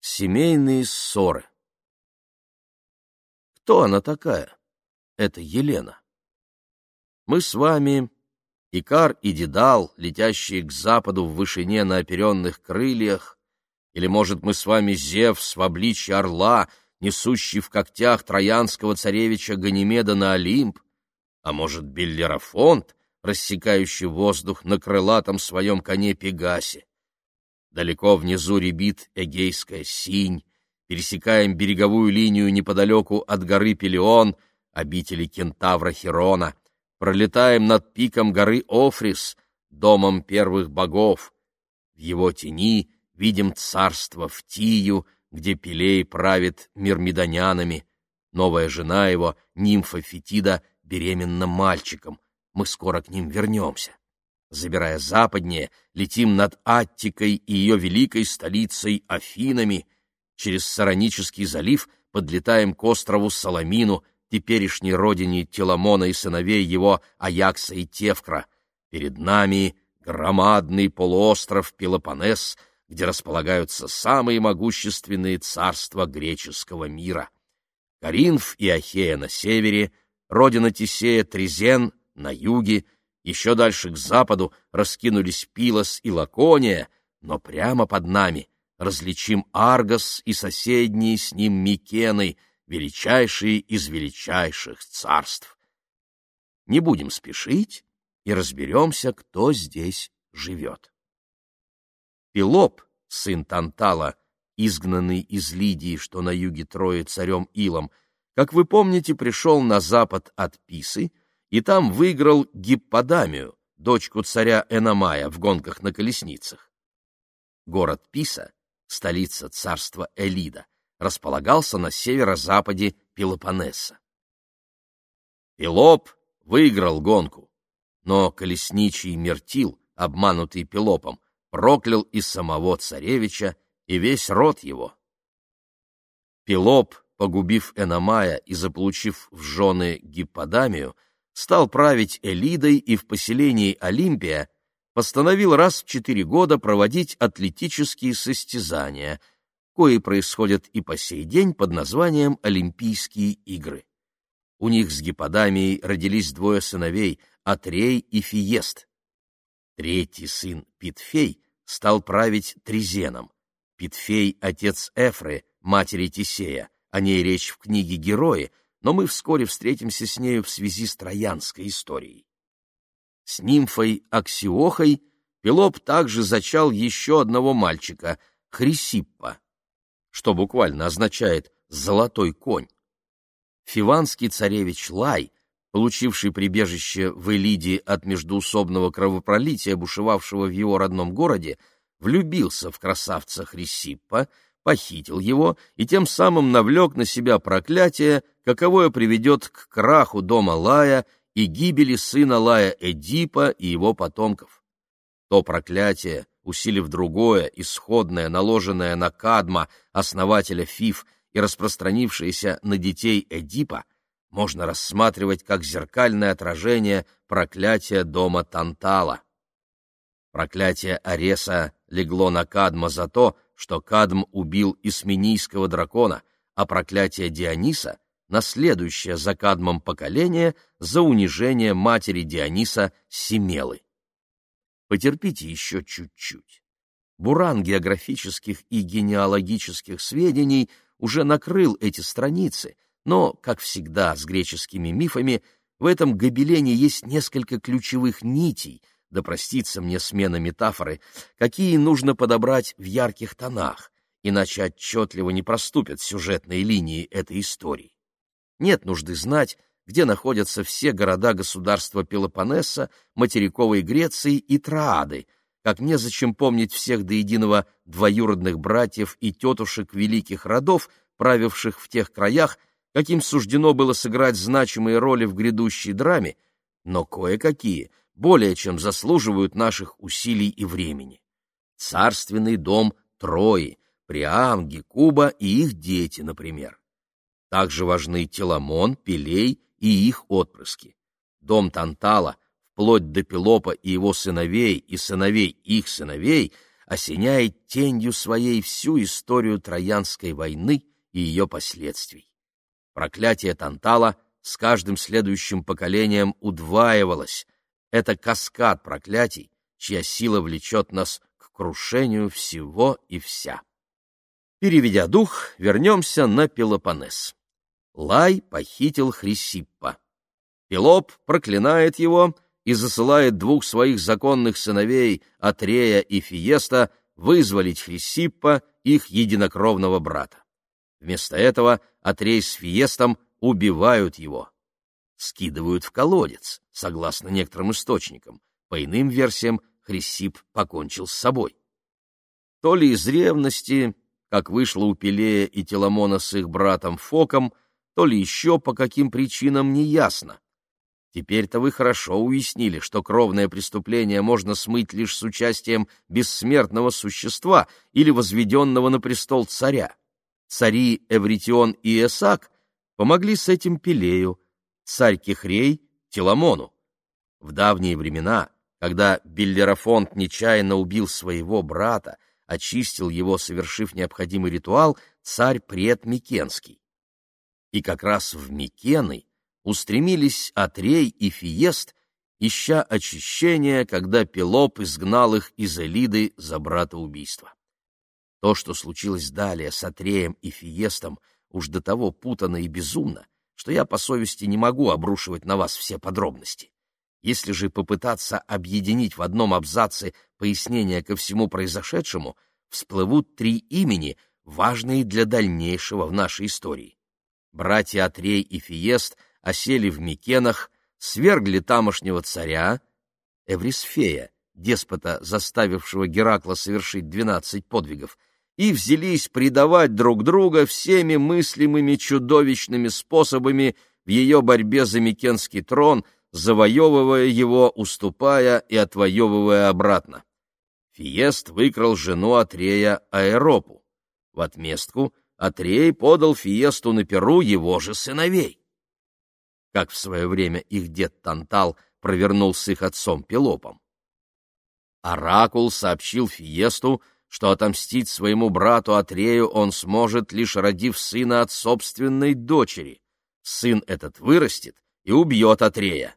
Семейные ссоры. Кто она такая? Это Елена. Мы с вами, Икар и Дедал, летящие к западу в вышине на оперенных крыльях, или, может, мы с вами Зевс в обличье орла, несущий в когтях троянского царевича Ганимеда на Олимп, а может, Беллерафонт, рассекающий воздух на крылатом своем коне Пегасе. Далеко внизу рябит Эгейская синь, пересекаем береговую линию неподалеку от горы Пелеон, обители кентавра Херона, пролетаем над пиком горы Офрис, домом первых богов. В его тени видим царство Втию, где Пелей правит мирмидонянами. Новая жена его, нимфа Фетида, беременна мальчиком. Мы скоро к ним вернемся. Забирая западнее, летим над Аттикой и ее великой столицей Афинами. Через Саронический залив подлетаем к острову Саламину, теперешней родине Теламона и сыновей его Аякса и Тевкра. Перед нами громадный полуостров Пелопоннес, где располагаются самые могущественные царства греческого мира. Каринф и Ахея на севере, родина Тисея Трезен на юге — еще дальше к западу раскинулись Пилос и Лакония, но прямо под нами различим Аргос и соседние с ним Микены, величайшие из величайших царств. Не будем спешить и разберемся, кто здесь живет. Пилоп, сын Тантала, изгнанный из Лидии, что на юге Трои царем Илом, как вы помните, пришел на запад от Писы — и там выиграл Гипподамию, дочку царя Эномая в гонках на колесницах. Город Писа, столица царства Элида, располагался на северо-западе Пелопоннеса. Пелоп выиграл гонку, но колесничий Мертил, обманутый Пелопом, проклял и самого царевича, и весь род его. Пелоп, погубив Эномая и заполучив в жены Гипподамию, стал править Элидой и в поселении Олимпия постановил раз в четыре года проводить атлетические состязания, кои происходят и по сей день под названием Олимпийские игры. У них с Гипподамией родились двое сыновей — Атрей и Фиест. Третий сын Питфей стал править Тризеном. Питфей — отец Эфры, матери Тисея, о ней речь в книге «Герои», но мы вскоре встретимся с нею в связи с троянской историей. С нимфой Аксиохой Пелоп также зачал еще одного мальчика, Хрисиппа, что буквально означает «золотой конь». Фиванский царевич Лай, получивший прибежище в Элиде от междуусобного кровопролития, бушевавшего в его родном городе, влюбился в красавца Хрисиппа, похитил его и тем самым навлек на себя проклятие, каковое приведет к краху дома Лая и гибели сына Лая Эдипа и его потомков. То проклятие, усилив другое, исходное, наложенное на Кадма, основателя Фиф, и распространившееся на детей Эдипа, можно рассматривать как зеркальное отражение проклятия дома Тантала. Проклятие Ареса легло на Кадма за то, что Кадм убил Исменийского дракона, а проклятие Диониса — на следующее за Кадмом поколение за унижение матери Диониса Семелы. Потерпите еще чуть-чуть. Буран географических и генеалогических сведений уже накрыл эти страницы, но, как всегда с греческими мифами, в этом гобелене есть несколько ключевых нитей — да простится мне смена метафоры, какие нужно подобрать в ярких тонах, иначе отчетливо не проступят сюжетные линии этой истории. Нет нужды знать, где находятся все города-государства Пелопоннеса, материковой Греции и Троады, как незачем помнить всех до единого двоюродных братьев и тетушек великих родов, правивших в тех краях, каким суждено было сыграть значимые роли в грядущей драме, но кое-какие более чем заслуживают наших усилий и времени. Царственный дом Трои, Приам, Гекуба и их дети, например. Также важны Теламон, Пелей и их отпрыски. Дом Тантала, вплоть до Пелопа и его сыновей и сыновей их сыновей, осеняет тенью своей всю историю Троянской войны и ее последствий. Проклятие Тантала с каждым следующим поколением удваивалось. Это каскад проклятий, чья сила влечет нас к крушению всего и вся. Переведя дух, вернемся на Пелопоннес. Лай похитил Хрисиппа. Пелоп проклинает его и засылает двух своих законных сыновей, Атрея и Фиеста, вызволить Хрисиппа, их единокровного брата. Вместо этого Атрей с Фиестом убивают его. Скидывают в колодец, согласно некоторым источникам. По иным версиям, Хрисип покончил с собой. То ли из ревности, как вышло у Пелея и Теламона с их братом Фоком, то ли еще по каким причинам, не ясно. Теперь-то вы хорошо уяснили, что кровное преступление можно смыть лишь с участием бессмертного существа или возведенного на престол царя. Цари Эвритион и Эсак помогли с этим Пелею, царь Кехрей — Теламону. В давние времена, когда Биллерафонт нечаянно убил своего брата, очистил его, совершив необходимый ритуал, царь Пред Микенский. И как раз в Микены устремились Атрей и Фиест, ища очищения, когда Пелоп изгнал их из Элиды за братоубийство. То, что случилось далее с Атреем и Фиестом, уж до того путано и безумно, что я по совести не могу обрушивать на вас все подробности. Если же попытаться объединить в одном абзаце пояснения ко всему произошедшему, всплывут три имени, важные для дальнейшего в нашей истории. Братья Атрей и Фиест осели в Микенах, свергли тамошнего царя, Эврисфея, деспота, заставившего Геракла совершить двенадцать подвигов, и взялись предавать друг друга всеми мыслимыми чудовищными способами в ее борьбе за Микенский трон, завоевывая его, уступая и отвоевывая обратно. Фиест выкрал жену Атрея Аэропу. В отместку Атрей подал Фиесту на Перу его же сыновей. Как в свое время их дед Тантал провернул с их отцом Пелопом. Оракул сообщил Фиесту, что отомстить своему брату Атрею он сможет, лишь родив сына от собственной дочери. Сын этот вырастет и убьет Атрея.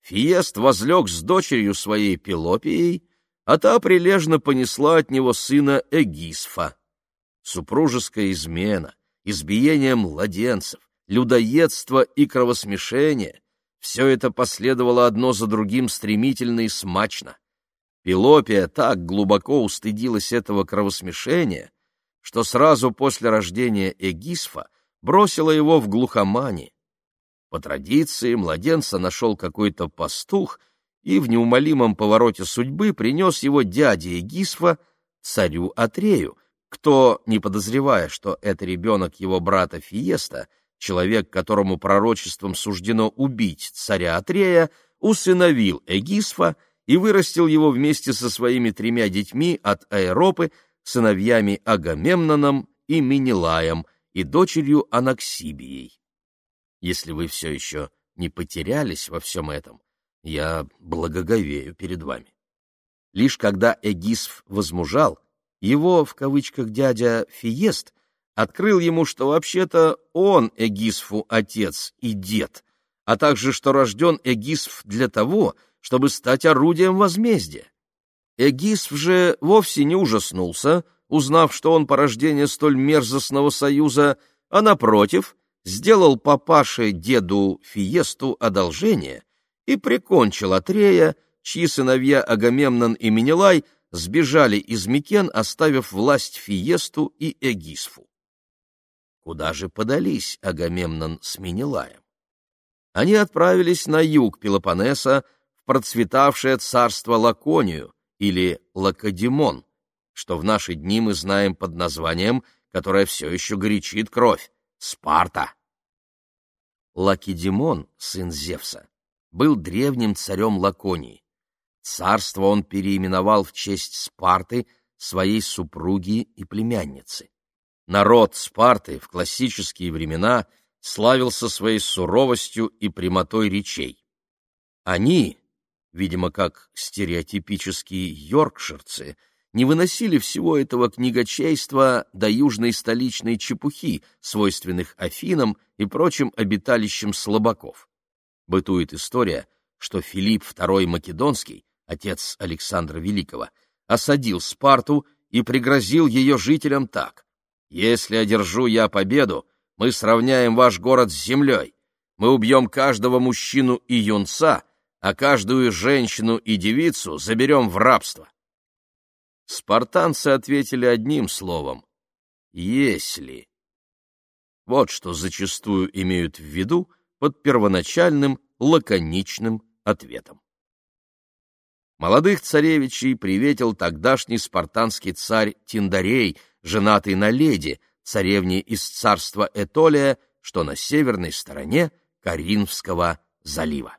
Фиест возлег с дочерью своей Пелопией, а та прилежно понесла от него сына Эгисфа. Супружеская измена, избиение младенцев, людоедство и кровосмешение — все это последовало одно за другим стремительно и смачно. Пелопия так глубоко устыдилась этого кровосмешения, что сразу после рождения Эгисфа бросила его в глухомане. По традиции младенца нашел какой-то пастух и в неумолимом повороте судьбы принес его дяде Эгисфа, царю Атрею, кто, не подозревая, что это ребенок его брата Фиеста, человек, которому пророчеством суждено убить царя Атрея, усыновил Эгисфа и вырастил его вместе со своими тремя детьми от Аэропы, сыновьями Агамемноном и Минилаем и дочерью Анаксибией. Если вы все еще не потерялись во всем этом, я благоговею перед вами. Лишь когда Эгисф возмужал, его, в кавычках, дядя Фиест открыл ему, что вообще-то он Эгисфу отец и дед, а также что рожден Эгисф для того, чтобы стать орудием возмездия. Эгисф же вовсе не ужаснулся, узнав, что он порождение столь мерзостного союза, а, напротив, сделал папаше деду Фиесту одолжение и прикончил Атрея, чьи сыновья Агамемнон и Менелай сбежали из Микен, оставив власть Фиесту и Эгисфу. Куда же подались Агамемнон с Менелаем? Они отправились на юг Пелопоннеса, процветавшее царство Лаконию или Лакодимон, что в наши дни мы знаем под названием, которое все еще горячит кровь — Спарта. Лакедемон, сын Зевса, был древним царем Лаконии. Царство он переименовал в честь Спарты, своей супруги и племянницы. Народ Спарты в классические времена славился своей суровостью и прямотой речей. Они, видимо, как стереотипические йоркширцы, не выносили всего этого книгочейства до южной столичной чепухи, свойственных Афинам и прочим обиталищам слабаков. Бытует история, что Филипп II Македонский, отец Александра Великого, осадил Спарту и пригрозил ее жителям так. «Если одержу я победу, мы сравняем ваш город с землей. Мы убьем каждого мужчину и юнца, а каждую женщину и девицу заберем в рабство. Спартанцы ответили одним словом «если». Вот что зачастую имеют в виду под первоначальным лаконичным ответом. Молодых царевичей приветил тогдашний спартанский царь Тиндарей, женатый на леди, царевне из царства Этолия, что на северной стороне Каринфского залива.